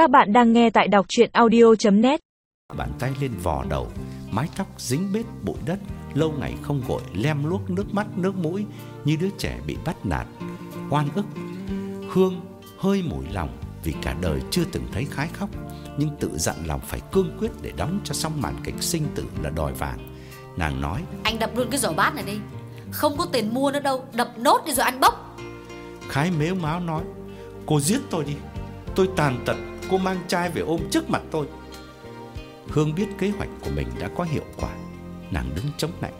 Các bạn đang nghe tại đọc chuyện audio.net Bàn tay lên vò đầu Mái tóc dính bết bụi đất Lâu ngày không gội lem luốc nước mắt nước mũi Như đứa trẻ bị bắt nạt. Oan ức Hương hơi mủi lòng Vì cả đời chưa từng thấy khái khóc Nhưng tự dặn lòng phải cương quyết Để đóng cho xong màn kịch sinh tử là đòi vàng. Nàng nói Anh đập luôn cái giỏ bát này đi. Không có tiền mua nữa đâu Đập nốt đi rồi ăn bốc. Khái mếu máo nói Cô giết tôi đi Tôi tàn tật Cô mang chai về ôm trước mặt tôi. Hương biết kế hoạch của mình đã có hiệu quả. Nàng đứng chống lạnh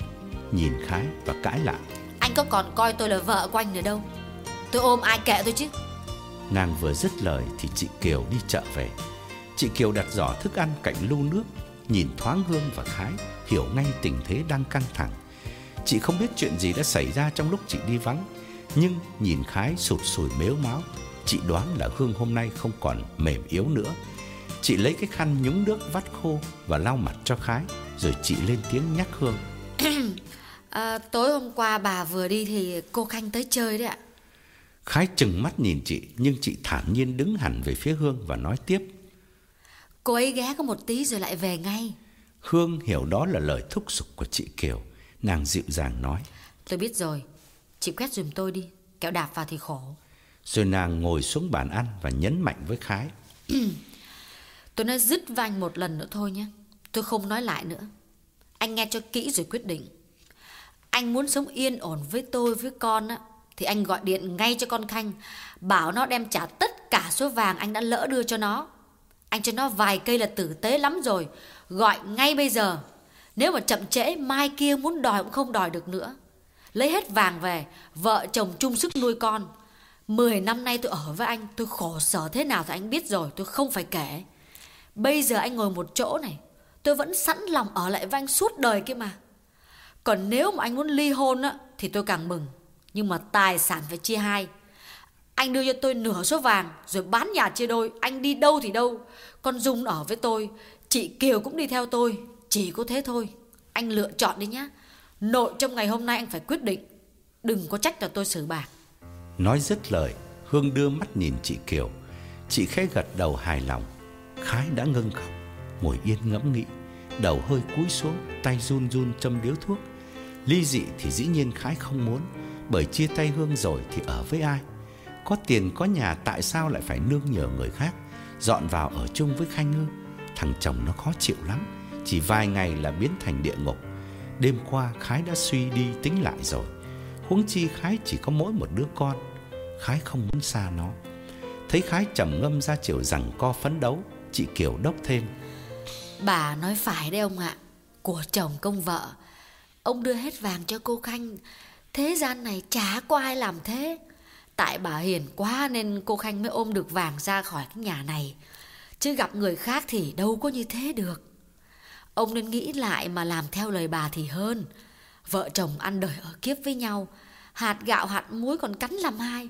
Nhìn Khái và cãi lại. Anh có còn coi tôi là vợ của anh nữa đâu. Tôi ôm ai kệ tôi chứ? Nàng vừa dứt lời thì chị Kiều đi chợ về. Chị Kiều đặt giỏ thức ăn cạnh lu nước Nhìn thoáng Hương và Khái Hiểu ngay tình thế đang căng thẳng. Chị không biết chuyện gì đã xảy ra trong lúc chị đi vắng Nhưng nhìn Khái sụt sùi mếu máu Chị đoán là Hương hôm nay không còn mềm yếu nữa. Chị lấy cái khăn nhúng nước vắt khô và lau mặt cho Khái Rồi chị lên tiếng nhắc Hương. À, Tối hôm qua bà vừa đi thì cô Khanh tới chơi đấy ạ. Khái chừng mắt nhìn chị Nhưng chị thản nhiên đứng hẳn về phía Hương và nói tiếp. Cô ấy ghé có một tí rồi lại về ngay. Hương hiểu đó là lời thúc giục của chị Kiều. Nàng dịu dàng nói. Tôi biết rồi. Chị quét dùm tôi đi. Kẹo đạp vào thì khổ rồi nàng ngồi xuống bàn ăn và nhấn mạnh với Khái. Tôi nói dứt vanh một lần nữa thôi nhé. Tôi không nói lại nữa. Anh nghe cho kỹ rồi quyết định. Anh muốn sống yên ổn với tôi, với con á, Thì anh gọi điện ngay cho con Khanh, Bảo nó đem trả tất cả số vàng anh đã lỡ đưa cho nó. Anh cho nó vài cây là tử tế lắm rồi, Gọi ngay bây giờ. Nếu mà chậm trễ, mai kia muốn đòi cũng không đòi được nữa. Lấy hết vàng về, Vợ chồng chung sức nuôi con. Mười năm nay tôi ở với anh, Tôi khổ sở thế nào thì anh biết rồi, Tôi không phải kể. Bây giờ anh ngồi một chỗ này, Tôi vẫn sẵn lòng ở lại với anh suốt đời kia mà. Còn nếu mà anh muốn ly hôn á, Thì tôi càng mừng. Nhưng mà tài sản phải chia hai. Anh đưa cho tôi nửa số vàng, Rồi bán nhà chia đôi. Anh đi đâu thì đâu. Con Dung ở với tôi, Chị Kiều cũng đi theo tôi. Chỉ có thế thôi. Anh lựa chọn đi nhá. Nội trong ngày hôm nay anh phải quyết định. Đừng có trách là tôi xử bạc. Nói dứt lời, Hương đưa mắt nhìn chị Kiều. Chị khẽ gật đầu hài lòng. Khái đã ngưng khóc, Ngồi yên ngẫm nghĩ, Đầu hơi cúi xuống, Tay run run châm điếu thuốc. Ly dị thì dĩ nhiên Khái không muốn, Bởi chia tay Hương rồi thì ở với ai? Có tiền, có nhà, Tại sao lại phải nương nhờ người khác? Dọn vào ở chung với Khanh Ngư Thằng chồng nó khó chịu lắm, Chỉ vài ngày là biến thành địa ngục. Đêm qua Khái đã suy đi tính lại rồi. Huống chi Khái chỉ có mỗi một đứa con, Khái không muốn xa nó. Thấy Khái trầm ngâm ra chiều rằng co phấn đấu, Chị Kiều đốc thêm. Bà nói phải đấy ông ạ. Của chồng công vợ. Ông đưa hết vàng cho cô Khanh. Thế gian này chả có ai làm thế. Tại bà hiền quá Nên cô Khanh mới ôm được vàng ra khỏi cái nhà này. Chứ gặp người khác thì đâu có như thế được. Ông nên nghĩ lại mà làm theo lời bà thì hơn. Vợ chồng ăn đời ở kiếp với nhau, Hạt gạo, hạt muối còn cắn làm hai.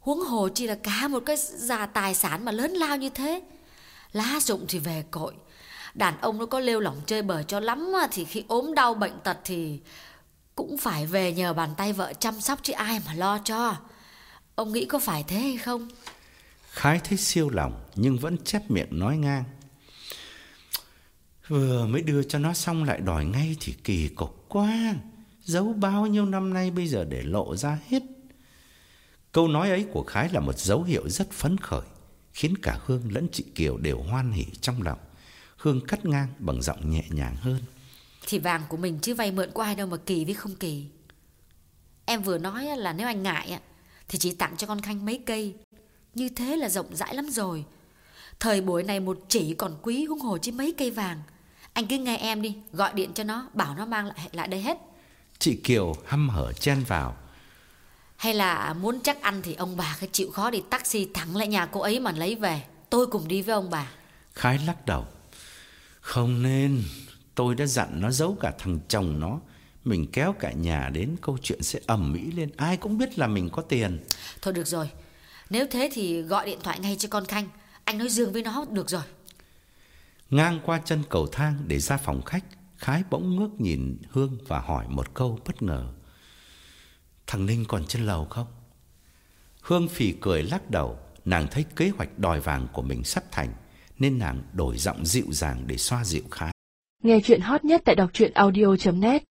Huống hồ chỉ là cả một cái già tài sản mà lớn lao như thế. Lá dụng thì về cội. Đàn ông nó có lêu lỏng chơi bời cho lắm Thì khi ốm đau bệnh tật thì Cũng phải về nhờ bàn tay vợ chăm sóc chứ ai mà lo cho. Ông nghĩ có phải thế hay không? Khái thấy siêu lòng Nhưng vẫn chép miệng nói ngang. Vừa mới đưa cho nó xong lại đòi ngay thì kỳ cục quá. Giấu bao nhiêu năm nay bây giờ để lộ ra hết. Câu nói ấy của Khái là một dấu hiệu rất phấn khởi, Khiến cả Hương lẫn chị Kiều đều hoan hỉ trong lòng. Hương cắt ngang bằng giọng nhẹ nhàng hơn. Thì vàng của mình chứ vay mượn của ai đâu mà kỳ với không kỳ. Em vừa nói là nếu anh ngại Thì chỉ tặng cho con Khanh mấy cây. Như thế là rộng rãi lắm rồi. Thời buổi này một chỉ còn quý huống hồ chứ mấy cây vàng. Anh cứ nghe em đi, Gọi điện cho nó, Bảo nó mang lại lại đây hết. Chị Kiều hăm hở chen vào. Hay là muốn chắc ăn thì ông bà cứ chịu khó đi taxi thẳng lại nhà cô ấy mà lấy về. Tôi cùng đi với ông bà. Khái lắc đầu. Không nên Tôi đã dặn nó giấu cả thằng chồng nó. Mình kéo cả nhà đến Câu chuyện sẽ ầm mỹ lên. Ai cũng biết là mình có tiền. Thôi được rồi. Nếu thế thì gọi điện thoại ngay cho con Khanh. Anh nói dương với nó được rồi. Ngang qua chân cầu thang để ra phòng khách Khái bỗng ngước nhìn Hương và hỏi một câu bất ngờ Thằng Ninh còn trên lầu không? Hương phì cười lắc đầu Nàng thấy kế hoạch đòi vàng của mình sắp thành, nên nàng đổi giọng dịu dàng để xoa dịu Khái. Nghe chuyện hot nhất tại đọc truyện audio.net